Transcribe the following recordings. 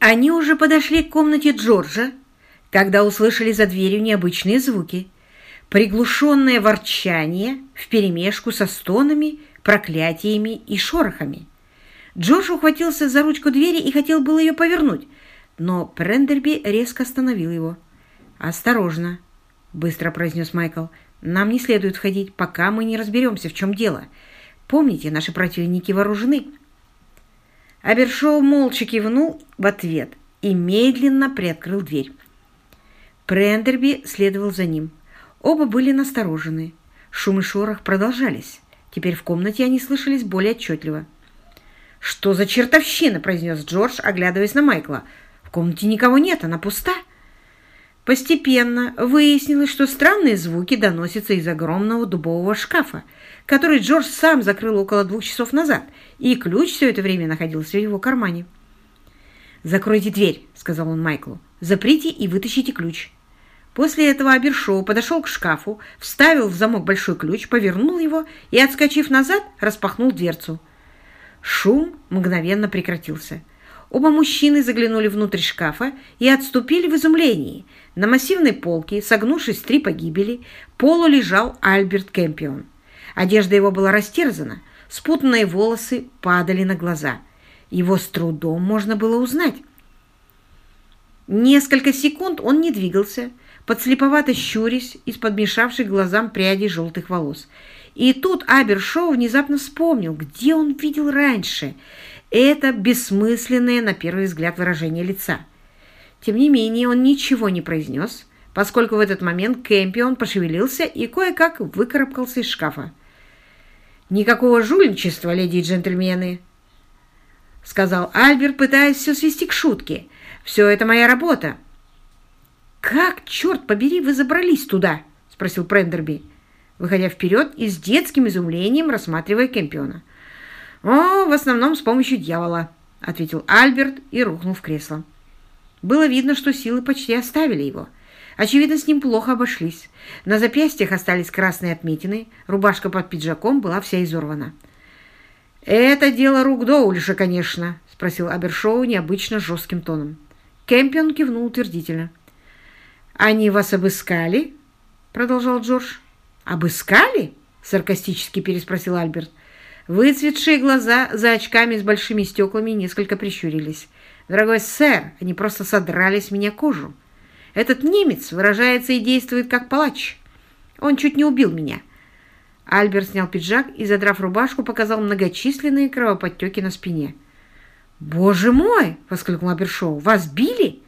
Они уже подошли к комнате Джорджа, когда услышали за дверью необычные звуки. Приглушенное ворчание вперемешку со стонами, проклятиями и шорохами. Джордж ухватился за ручку двери и хотел было ее повернуть, но Прендерби резко остановил его. «Осторожно!» — быстро произнес Майкл. «Нам не следует входить, пока мы не разберемся, в чем дело. Помните, наши противники вооружены». Абершоу молча кивнул в ответ и медленно приоткрыл дверь. Прендерби следовал за ним. Оба были насторожены. Шум и шорох продолжались. Теперь в комнате они слышались более отчетливо. «Что за чертовщина?» – произнес Джордж, оглядываясь на Майкла. «В комнате никого нет, она пуста». Постепенно выяснилось, что странные звуки доносятся из огромного дубового шкафа, который Джордж сам закрыл около двух часов назад, и ключ все это время находился в его кармане. «Закройте дверь», — сказал он Майклу. «Заприте и вытащите ключ». После этого Абершоу подошел к шкафу, вставил в замок большой ключ, повернул его и, отскочив назад, распахнул дверцу. Шум мгновенно прекратился. Оба мужчины заглянули внутрь шкафа и отступили в изумлении. На массивной полке, согнувшись три погибели, полу лежал Альберт Кэмпион. Одежда его была растерзана, спутанные волосы падали на глаза. Его с трудом можно было узнать. Несколько секунд он не двигался, подслеповато щурясь из-под мешавших глазам прядей желтых волос. И тут Абершоу внезапно вспомнил, где он видел раньше это бессмысленное на первый взгляд выражение лица. Тем не менее он ничего не произнес, поскольку в этот момент Кэмпион пошевелился и кое-как выкарабкался из шкафа. «Никакого жульничества, леди и джентльмены!» — сказал Альберт, пытаясь все свести к шутке. «Все это моя работа!» «Как, черт побери, вы забрались туда?» — спросил Прендерби, выходя вперед и с детским изумлением рассматривая Кэмпиона. «О, в основном с помощью дьявола», — ответил Альберт и рухнул в кресло. Было видно, что силы почти оставили его. Очевидно, с ним плохо обошлись. На запястьях остались красные отметины, рубашка под пиджаком была вся изорвана. «Это дело рук Доулиша, конечно», — спросил Абершоу необычно жестким тоном. Кемпион кивнул утвердительно. «Они вас обыскали?» — продолжал Джордж. «Обыскали?» — саркастически переспросил Альберт. Выцветшие глаза за очками с большими стеклами несколько прищурились. «Дорогой сэр, они просто содрали с меня кожу. Этот немец выражается и действует как палач. Он чуть не убил меня». Альберт снял пиджак и, задрав рубашку, показал многочисленные кровоподтеки на спине. «Боже мой!» — воскликнул Абершоу. «Вас били?»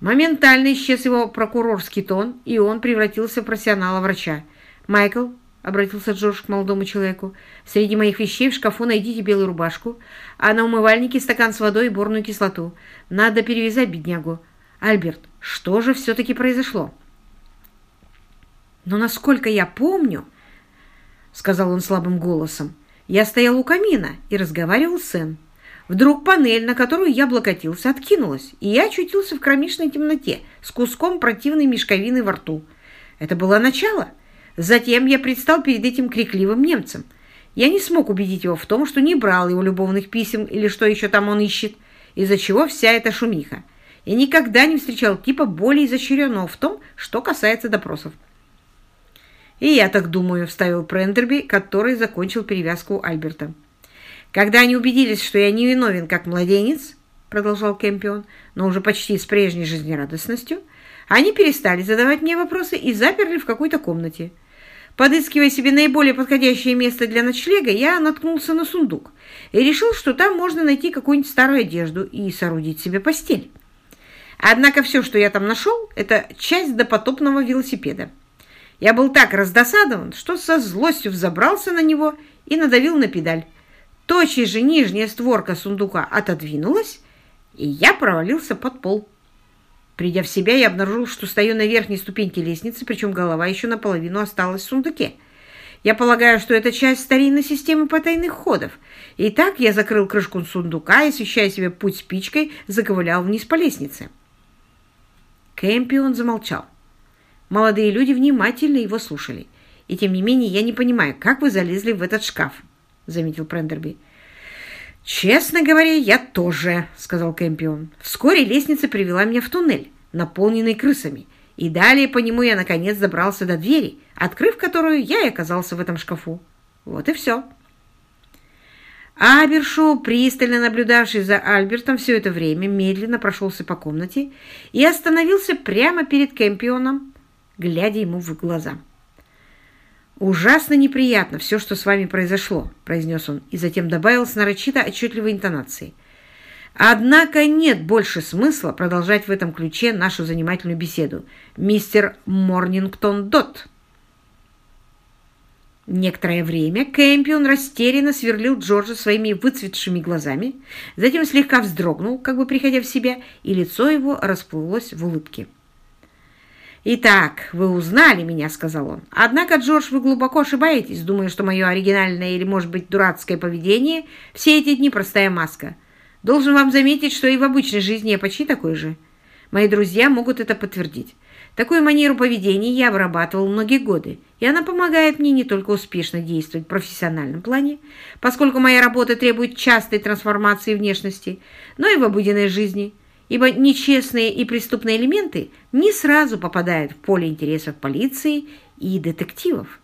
Моментально исчез его прокурорский тон, и он превратился в профессионала-врача. «Майкл, — обратился Джордж к молодому человеку. «Среди моих вещей в шкафу найдите белую рубашку, а на умывальнике стакан с водой и борную кислоту. Надо перевязать беднягу. Альберт, что же все-таки произошло?» «Но насколько я помню, — сказал он слабым голосом, — я стоял у камина и разговаривал с Энн. Вдруг панель, на которую я облокотился, откинулась, и я очутился в кромешной темноте с куском противной мешковины во рту. Это было начало». Затем я предстал перед этим крикливым немцем. Я не смог убедить его в том, что не брал его любовных писем или что еще там он ищет, из-за чего вся эта шумиха. Я никогда не встречал типа более изощренного в том, что касается допросов. «И я так думаю», — вставил Прендерби, который закончил перевязку Альберта. «Когда они убедились, что я невиновен как младенец», — продолжал Кемпион, но уже почти с прежней жизнерадостностью, они перестали задавать мне вопросы и заперли в какой-то комнате. Подыскивая себе наиболее подходящее место для ночлега, я наткнулся на сундук и решил, что там можно найти какую-нибудь старую одежду и соорудить себе постель. Однако все, что я там нашел, это часть допотопного велосипеда. Я был так раздосадован, что со злостью взобрался на него и надавил на педаль. Тотчас же нижняя створка сундука отодвинулась, и я провалился под пол. Придя в себя, я обнаружил, что стою на верхней ступеньке лестницы, причем голова еще наполовину осталась в сундуке. Я полагаю, что это часть старинной системы потайных ходов. И так я закрыл крышку сундука и, освещая себе путь спичкой, заковылял вниз по лестнице. Кэмпион замолчал. Молодые люди внимательно его слушали. «И тем не менее, я не понимаю, как вы залезли в этот шкаф?» — заметил Прендерби. «Честно говоря, я тоже», — сказал Кэмпион. «Вскоре лестница привела меня в туннель, наполненный крысами, и далее по нему я, наконец, добрался до двери, открыв которую, я и оказался в этом шкафу. Вот и все». Абершоу, пристально наблюдавший за Альбертом все это время, медленно прошелся по комнате и остановился прямо перед Кэмпионом, глядя ему в глаза. «Ужасно неприятно все, что с вами произошло», — произнес он, и затем добавил с нарочито отчетливой интонацией. «Однако нет больше смысла продолжать в этом ключе нашу занимательную беседу. Мистер Морнингтон Дот». Некоторое время Кэмпион растерянно сверлил Джорджа своими выцветшими глазами, затем слегка вздрогнул, как бы приходя в себя, и лицо его расплылось в улыбке. «Итак, вы узнали меня», — сказал он. «Однако, Джордж, вы глубоко ошибаетесь, думая, что мое оригинальное или, может быть, дурацкое поведение все эти дни простая маска. Должен вам заметить, что и в обычной жизни я почти такой же. Мои друзья могут это подтвердить. Такую манеру поведения я вырабатывал многие годы, и она помогает мне не только успешно действовать в профессиональном плане, поскольку моя работа требует частой трансформации внешности, но и в обыденной жизни – ибо нечестные и преступные элементы не сразу попадают в поле интересов полиции и детективов.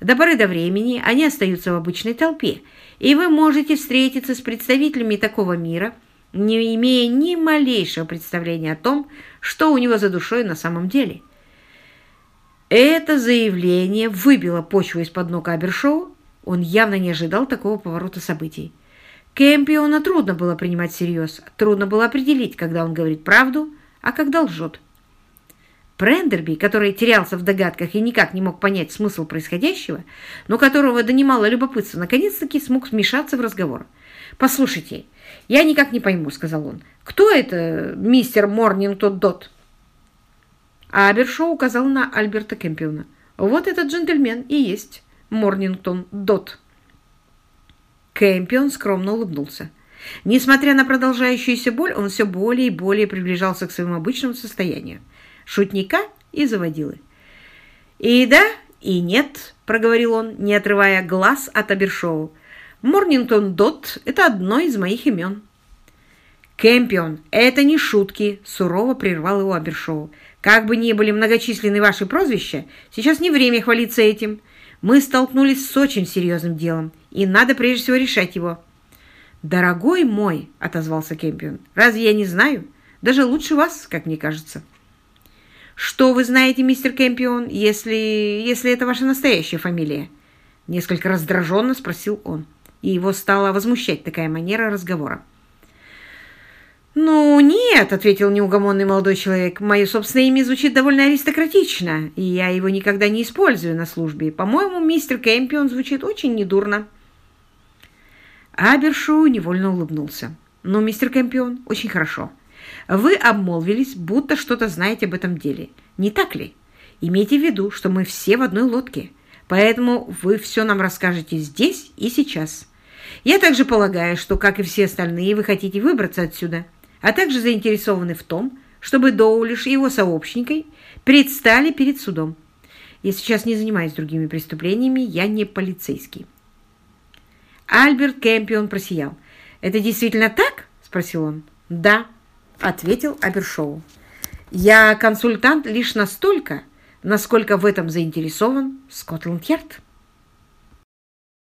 До поры до времени они остаются в обычной толпе, и вы можете встретиться с представителями такого мира, не имея ни малейшего представления о том, что у него за душой на самом деле. Это заявление выбило почву из-под ног Абершоу. Он явно не ожидал такого поворота событий. Кэмпиона трудно было принимать всерьез, трудно было определить, когда он говорит правду, а когда лжет. Прендерби, который терялся в догадках и никак не мог понять смысл происходящего, но которого донимало любопытство, наконец-таки смог вмешаться в разговор. «Послушайте, я никак не пойму», — сказал он. «Кто это мистер Морнингтон Дот?» Абершоу указал на Альберта Кэмпиона. «Вот этот джентльмен и есть Морнингтон Дот». Кэмпион скромно улыбнулся. Несмотря на продолжающуюся боль, он все более и более приближался к своему обычному состоянию. Шутника и заводилы. «И да, и нет», — проговорил он, не отрывая глаз от Абершоу. «Морнингтон Дот — это одно из моих имен». «Кэмпион, это не шутки», — сурово прервал его Абершоу. «Как бы ни были многочисленны ваши прозвища, сейчас не время хвалиться этим. Мы столкнулись с очень серьезным делом, и надо прежде всего решать его». «Дорогой мой», — отозвался Кемпион, — «разве я не знаю? Даже лучше вас, как мне кажется». «Что вы знаете, мистер Кемпион, если, если это ваша настоящая фамилия?» Несколько раздраженно спросил он, и его стала возмущать такая манера разговора. «Ну, нет», — ответил неугомонный молодой человек. «Мое собственное имя звучит довольно аристократично, и я его никогда не использую на службе. По-моему, мистер Кэмпион звучит очень недурно». Абершоу невольно улыбнулся. «Ну, мистер Кэмпион, очень хорошо. Вы обмолвились, будто что-то знаете об этом деле. Не так ли? Имейте в виду, что мы все в одной лодке, поэтому вы все нам расскажете здесь и сейчас. Я также полагаю, что, как и все остальные, вы хотите выбраться отсюда» а также заинтересованы в том, чтобы Доулиш и его сообщники предстали перед судом. Я сейчас не занимаюсь другими преступлениями, я не полицейский. Альберт Кэмпион просиял. «Это действительно так?» – спросил он. «Да», – ответил Абершоу. «Я консультант лишь настолько, насколько в этом заинтересован Скотланд-Ярд».